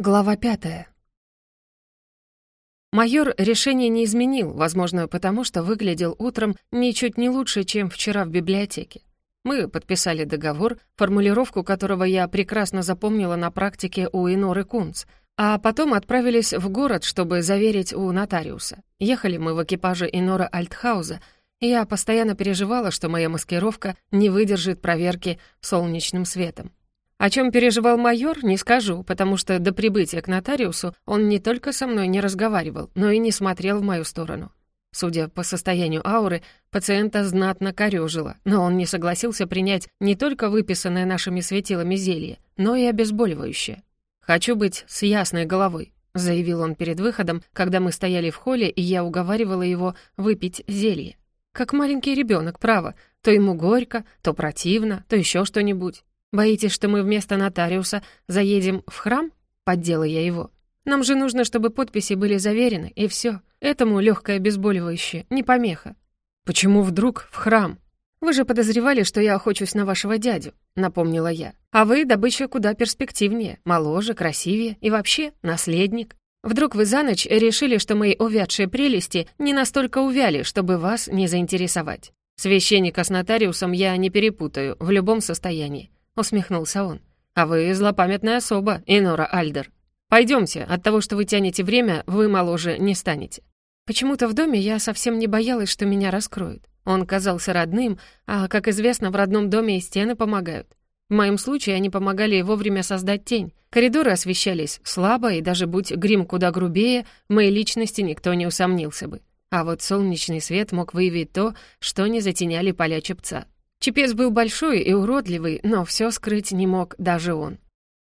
Глава пятая. Майор решение не изменил, возможно, потому что выглядел утром ничуть не лучше, чем вчера в библиотеке. Мы подписали договор, формулировку которого я прекрасно запомнила на практике у Иноры Кунц, а потом отправились в город, чтобы заверить у нотариуса. Ехали мы в экипаже Инора Альтхауза, и я постоянно переживала, что моя маскировка не выдержит проверки солнечным светом. О чем переживал майор, не скажу, потому что до прибытия к нотариусу он не только со мной не разговаривал, но и не смотрел в мою сторону. Судя по состоянию ауры, пациента знатно корёжило, но он не согласился принять не только выписанное нашими светилами зелье, но и обезболивающее. «Хочу быть с ясной головой», — заявил он перед выходом, когда мы стояли в холле, и я уговаривала его выпить зелье. Как маленький ребенок, право. То ему горько, то противно, то еще что-нибудь. Боитесь, что мы вместо нотариуса заедем в храм? Поддела я его. Нам же нужно, чтобы подписи были заверены, и все. Этому легкое обезболивающее, не помеха. Почему вдруг в храм? Вы же подозревали, что я охочусь на вашего дядю, напомнила я. А вы добыча куда перспективнее, моложе, красивее и вообще наследник. Вдруг вы за ночь решили, что мои увядшие прелести не настолько увяли, чтобы вас не заинтересовать. Священника с нотариусом я не перепутаю в любом состоянии усмехнулся он. «А вы злопамятная особа, Инора Альдер. Пойдемте, от того, что вы тянете время, вы моложе не станете». Почему-то в доме я совсем не боялась, что меня раскроют. Он казался родным, а, как известно, в родном доме и стены помогают. В моем случае они помогали вовремя создать тень. Коридоры освещались слабо, и даже будь грим куда грубее, в моей личности никто не усомнился бы. А вот солнечный свет мог выявить то, что не затеняли поля чепца. Чепец был большой и уродливый, но все скрыть не мог даже он.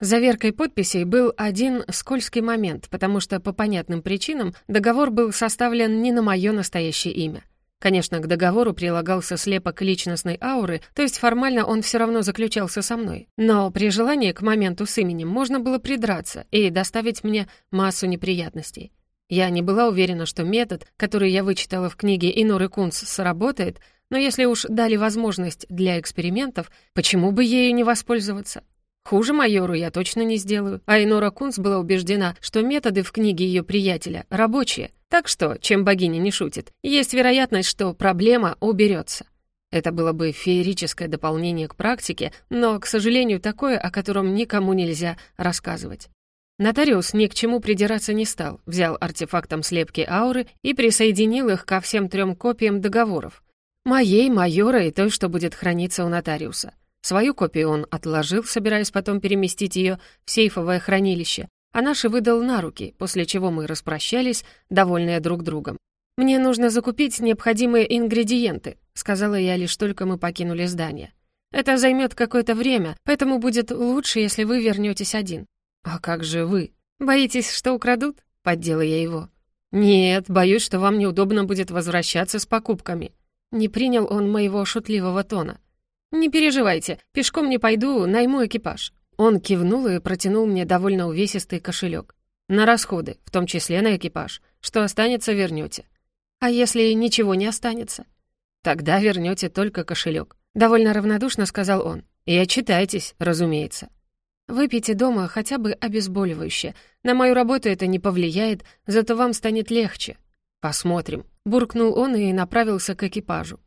Заверкой подписей был один скользкий момент, потому что по понятным причинам договор был составлен не на мое настоящее имя. Конечно, к договору прилагался слепок личностной ауры, то есть формально он все равно заключался со мной. Но при желании к моменту с именем можно было придраться и доставить мне массу неприятностей. Я не была уверена, что метод, который я вычитала в книге Иноры Кунц, сработает, но если уж дали возможность для экспериментов, почему бы ею не воспользоваться? Хуже майору я точно не сделаю, а Кунц была убеждена, что методы в книге ее приятеля рабочие, так что, чем богиня не шутит, есть вероятность, что проблема уберется. Это было бы феерическое дополнение к практике, но, к сожалению, такое, о котором никому нельзя рассказывать. Нотариус ни к чему придираться не стал, взял артефактом слепки ауры и присоединил их ко всем трем копиям договоров, Моей, майора и той, что будет храниться у нотариуса. Свою копию он отложил, собираясь потом переместить ее в сейфовое хранилище, а наши выдал на руки, после чего мы распрощались, довольные друг другом. «Мне нужно закупить необходимые ингредиенты», сказала я лишь только мы покинули здание. «Это займет какое-то время, поэтому будет лучше, если вы вернетесь один». «А как же вы? Боитесь, что украдут?» — поддела я его. «Нет, боюсь, что вам неудобно будет возвращаться с покупками», не принял он моего шутливого тона. «Не переживайте, пешком не пойду, найму экипаж». Он кивнул и протянул мне довольно увесистый кошелек. «На расходы, в том числе на экипаж. Что останется, вернете. «А если ничего не останется?» «Тогда вернете только кошелек», — довольно равнодушно сказал он. «И отчитайтесь, разумеется». «Выпейте дома хотя бы обезболивающее. На мою работу это не повлияет, зато вам станет легче». «Посмотрим», — буркнул он и направился к экипажу.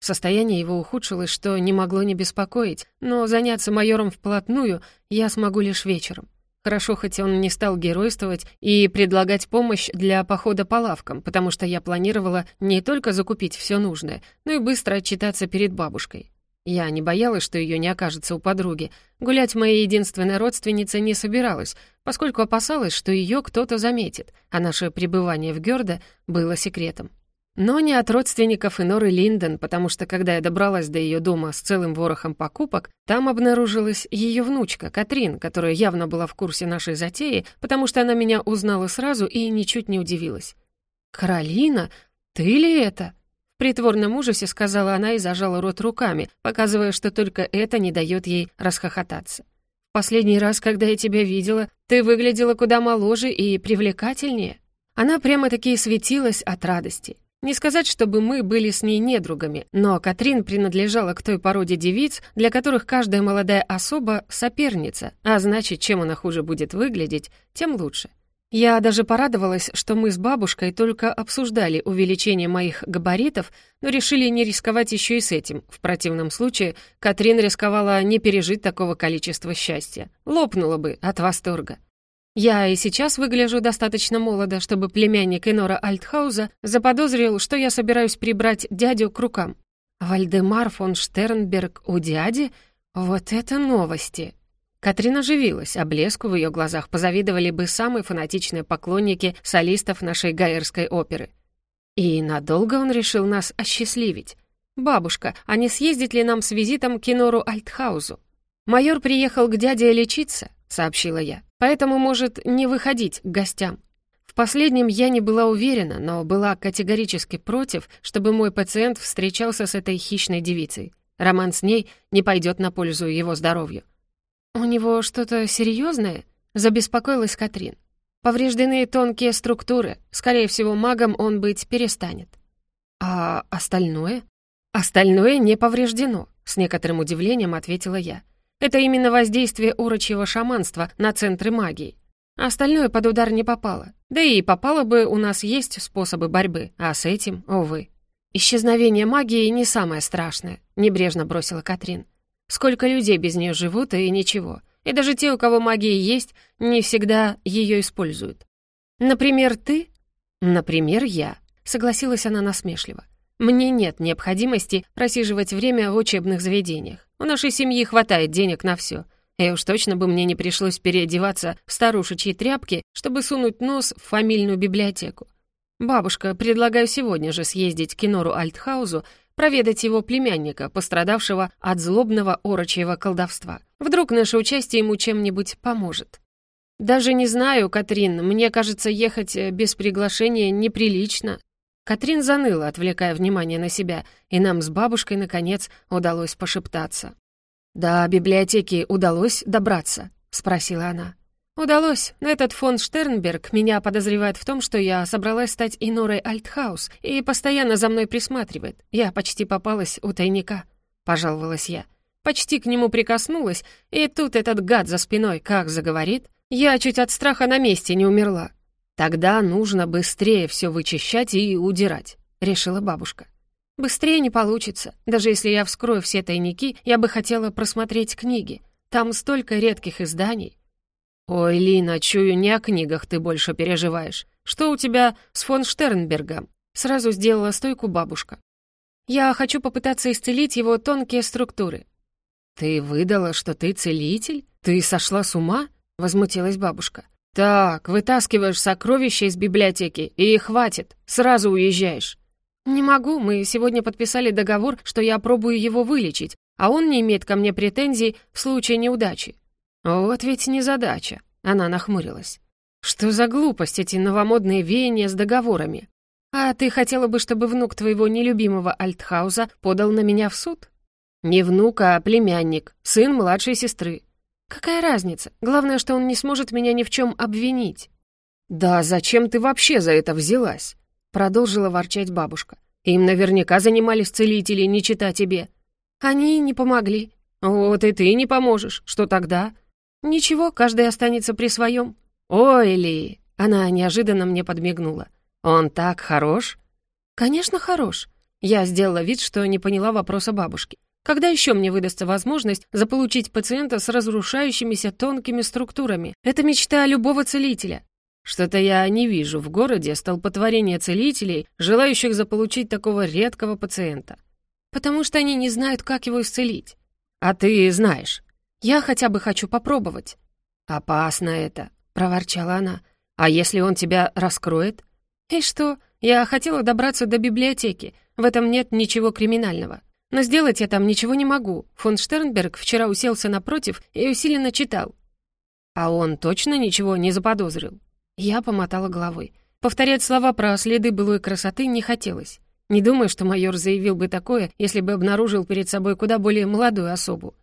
Состояние его ухудшилось, что не могло не беспокоить, но заняться майором вплотную я смогу лишь вечером. Хорошо, хоть он не стал геройствовать и предлагать помощь для похода по лавкам, потому что я планировала не только закупить все нужное, но и быстро отчитаться перед бабушкой. Я не боялась, что ее не окажется у подруги. Гулять моей единственной родственнице не собиралась, поскольку опасалась, что ее кто-то заметит, а наше пребывание в Гёрде было секретом. Но не от родственников Иноры Линден, потому что когда я добралась до ее дома с целым ворохом покупок, там обнаружилась ее внучка, Катрин, которая явно была в курсе нашей затеи, потому что она меня узнала сразу и ничуть не удивилась. «Каролина, ты ли это?» Притворном ужасе сказала она и зажала рот руками, показывая, что только это не дает ей расхохотаться. «Последний раз, когда я тебя видела, ты выглядела куда моложе и привлекательнее». Она прямо-таки светилась от радости. Не сказать, чтобы мы были с ней недругами, но Катрин принадлежала к той породе девиц, для которых каждая молодая особа — соперница, а значит, чем она хуже будет выглядеть, тем лучше. Я даже порадовалась, что мы с бабушкой только обсуждали увеличение моих габаритов, но решили не рисковать еще и с этим. В противном случае Катрин рисковала не пережить такого количества счастья. Лопнула бы от восторга. Я и сейчас выгляжу достаточно молодо, чтобы племянник Инора Альтхауза заподозрил, что я собираюсь прибрать дядю к рукам. Вальдемар фон Штернберг у дяди? Вот это новости! Катрин оживилась, а блеску в ее глазах позавидовали бы самые фанатичные поклонники солистов нашей гаэрской оперы. И надолго он решил нас осчастливить. «Бабушка, а не съездить ли нам с визитом к Кинору Альтхаузу?» «Майор приехал к дяде лечиться», — сообщила я, «поэтому может не выходить к гостям». В последнем я не была уверена, но была категорически против, чтобы мой пациент встречался с этой хищной девицей. Роман с ней не пойдет на пользу его здоровью. «У него что-то серьезное? забеспокоилась Катрин. «Повреждены тонкие структуры. Скорее всего, магом он быть перестанет». «А остальное?» «Остальное не повреждено», — с некоторым удивлением ответила я. «Это именно воздействие урочьего шаманства на центры магии. Остальное под удар не попало. Да и попало бы, у нас есть способы борьбы, а с этим, увы». «Исчезновение магии не самое страшное», — небрежно бросила Катрин. Сколько людей без нее живут, и ничего. И даже те, у кого магия есть, не всегда ее используют. Например, ты? Например, я. Согласилась она насмешливо. Мне нет необходимости просиживать время в учебных заведениях. У нашей семьи хватает денег на все. И уж точно бы мне не пришлось переодеваться в старушечьи тряпки, чтобы сунуть нос в фамильную библиотеку. «Бабушка, предлагаю сегодня же съездить к Кинору Альтхаузу проведать его племянника, пострадавшего от злобного орочьего колдовства. Вдруг наше участие ему чем-нибудь поможет. «Даже не знаю, Катрин, мне кажется, ехать э, без приглашения неприлично». Катрин заныла, отвлекая внимание на себя, и нам с бабушкой, наконец, удалось пошептаться. «До библиотеки удалось добраться?» — спросила она. «Удалось, но этот фон Штернберг меня подозревает в том, что я собралась стать Инорой Альтхаус и постоянно за мной присматривает. Я почти попалась у тайника», — пожаловалась я. Почти к нему прикоснулась, и тут этот гад за спиной как заговорит. Я чуть от страха на месте не умерла. «Тогда нужно быстрее все вычищать и удирать», — решила бабушка. «Быстрее не получится. Даже если я вскрою все тайники, я бы хотела просмотреть книги. Там столько редких изданий. «Ой, Лина, чую, не о книгах ты больше переживаешь. Что у тебя с фон Штернбергом?» Сразу сделала стойку бабушка. «Я хочу попытаться исцелить его тонкие структуры». «Ты выдала, что ты целитель? Ты сошла с ума?» — возмутилась бабушка. «Так, вытаскиваешь сокровища из библиотеки, и хватит, сразу уезжаешь». «Не могу, мы сегодня подписали договор, что я пробую его вылечить, а он не имеет ко мне претензий в случае неудачи. «Вот ведь незадача», — она нахмурилась. «Что за глупость эти новомодные веяния с договорами? А ты хотела бы, чтобы внук твоего нелюбимого Альтхауза подал на меня в суд?» «Не внук, а племянник, сын младшей сестры». «Какая разница? Главное, что он не сможет меня ни в чем обвинить». «Да зачем ты вообще за это взялась?» — продолжила ворчать бабушка. «Им наверняка занимались целители, не чита тебе». «Они не помогли». «Вот и ты не поможешь. Что тогда?» «Ничего, каждый останется при своем». «Ой, Ли!» Она неожиданно мне подмигнула. «Он так хорош?» «Конечно, хорош». Я сделала вид, что не поняла вопроса бабушки. Когда еще мне выдастся возможность заполучить пациента с разрушающимися тонкими структурами? Это мечта любого целителя. Что-то я не вижу в городе столпотворения целителей, желающих заполучить такого редкого пациента. Потому что они не знают, как его исцелить. А ты знаешь. Я хотя бы хочу попробовать». «Опасно это», — проворчала она. «А если он тебя раскроет?» «И что? Я хотела добраться до библиотеки. В этом нет ничего криминального. Но сделать я там ничего не могу. Фон Штернберг вчера уселся напротив и усиленно читал». «А он точно ничего не заподозрил?» Я помотала головой. Повторять слова про следы былой красоты не хотелось. Не думаю, что майор заявил бы такое, если бы обнаружил перед собой куда более молодую особу.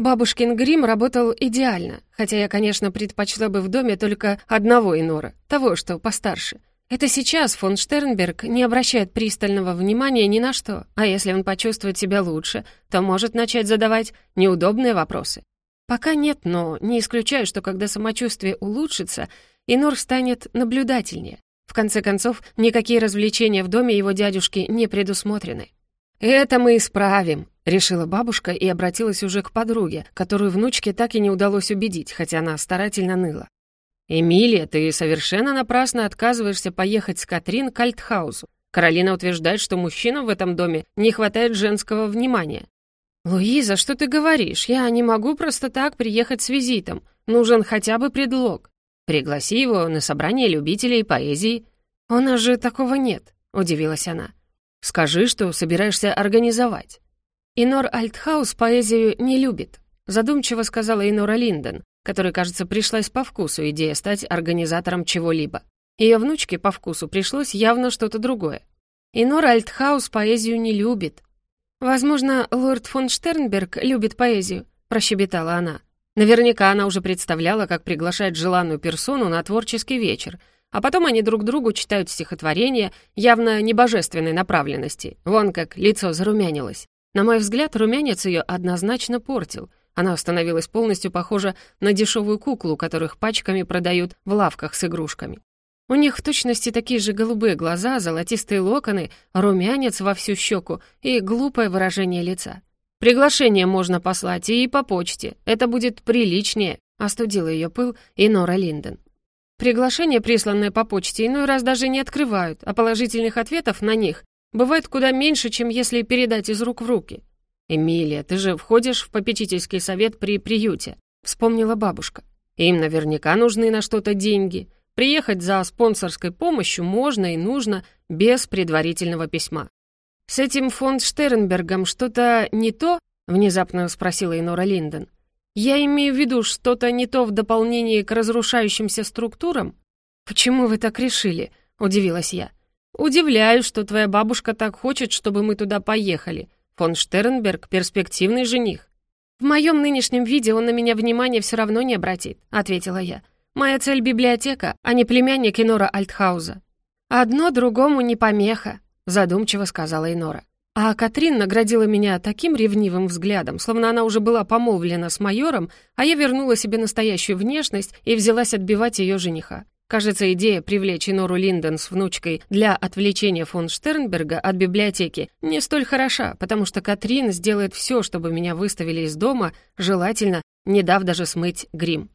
Бабушкин грим работал идеально, хотя я, конечно, предпочла бы в доме только одного инора, того, что постарше. Это сейчас фон Штернберг не обращает пристального внимания ни на что, а если он почувствует себя лучше, то может начать задавать неудобные вопросы. Пока нет, но не исключаю, что когда самочувствие улучшится, Инор станет наблюдательнее. В конце концов, никакие развлечения в доме его дядюшки не предусмотрены. «Это мы исправим», — решила бабушка и обратилась уже к подруге, которую внучке так и не удалось убедить, хотя она старательно ныла. «Эмилия, ты совершенно напрасно отказываешься поехать с Катрин к Альтхаузу. Каролина утверждает, что мужчинам в этом доме не хватает женского внимания». «Луиза, что ты говоришь? Я не могу просто так приехать с визитом. Нужен хотя бы предлог. Пригласи его на собрание любителей поэзии». «У нас же такого нет», — удивилась она. «Скажи, что собираешься организовать». «Инор Альтхаус поэзию не любит», — задумчиво сказала Инора Линден, которой, кажется, пришлась по вкусу идея стать организатором чего-либо. Ее внучке по вкусу пришлось явно что-то другое. И Нора Альтхаус поэзию не любит. «Возможно, лорд фон Штернберг любит поэзию», — прощебетала она. Наверняка она уже представляла, как приглашает желанную персону на творческий вечер, а потом они друг другу читают стихотворения явно небожественной направленности. Вон как лицо зарумянилось. На мой взгляд, румянец ее однозначно портил — она становилась полностью похожа на дешевую куклу, которых пачками продают в лавках с игрушками. У них в точности такие же голубые глаза, золотистые локоны, румянец во всю щеку и глупое выражение лица. «Приглашение можно послать и по почте. Это будет приличнее», — остудила ее пыл и Нора Линден. Приглашения, присланные по почте, иной раз даже не открывают, а положительных ответов на них бывает куда меньше, чем если передать из рук в руки. «Эмилия, ты же входишь в попечительский совет при приюте», — вспомнила бабушка. «Им наверняка нужны на что-то деньги. Приехать за спонсорской помощью можно и нужно без предварительного письма». «С этим фонд Штернбергом что-то не то?» — внезапно спросила Инора Линден. «Я имею в виду что-то не то в дополнении к разрушающимся структурам?» «Почему вы так решили?» — удивилась я. «Удивляюсь, что твоя бабушка так хочет, чтобы мы туда поехали», Фон Штернберг — перспективный жених. «В моем нынешнем виде он на меня внимания все равно не обратит», — ответила я. «Моя цель — библиотека, а не племянник Инора Альтхауза». «Одно другому не помеха», — задумчиво сказала Инора. А Катрин наградила меня таким ревнивым взглядом, словно она уже была помолвлена с майором, а я вернула себе настоящую внешность и взялась отбивать ее жениха. Кажется, идея привлечь Нору Линден с внучкой для отвлечения фон Штернберга от библиотеки не столь хороша, потому что Катрин сделает все, чтобы меня выставили из дома, желательно, не дав даже смыть грим.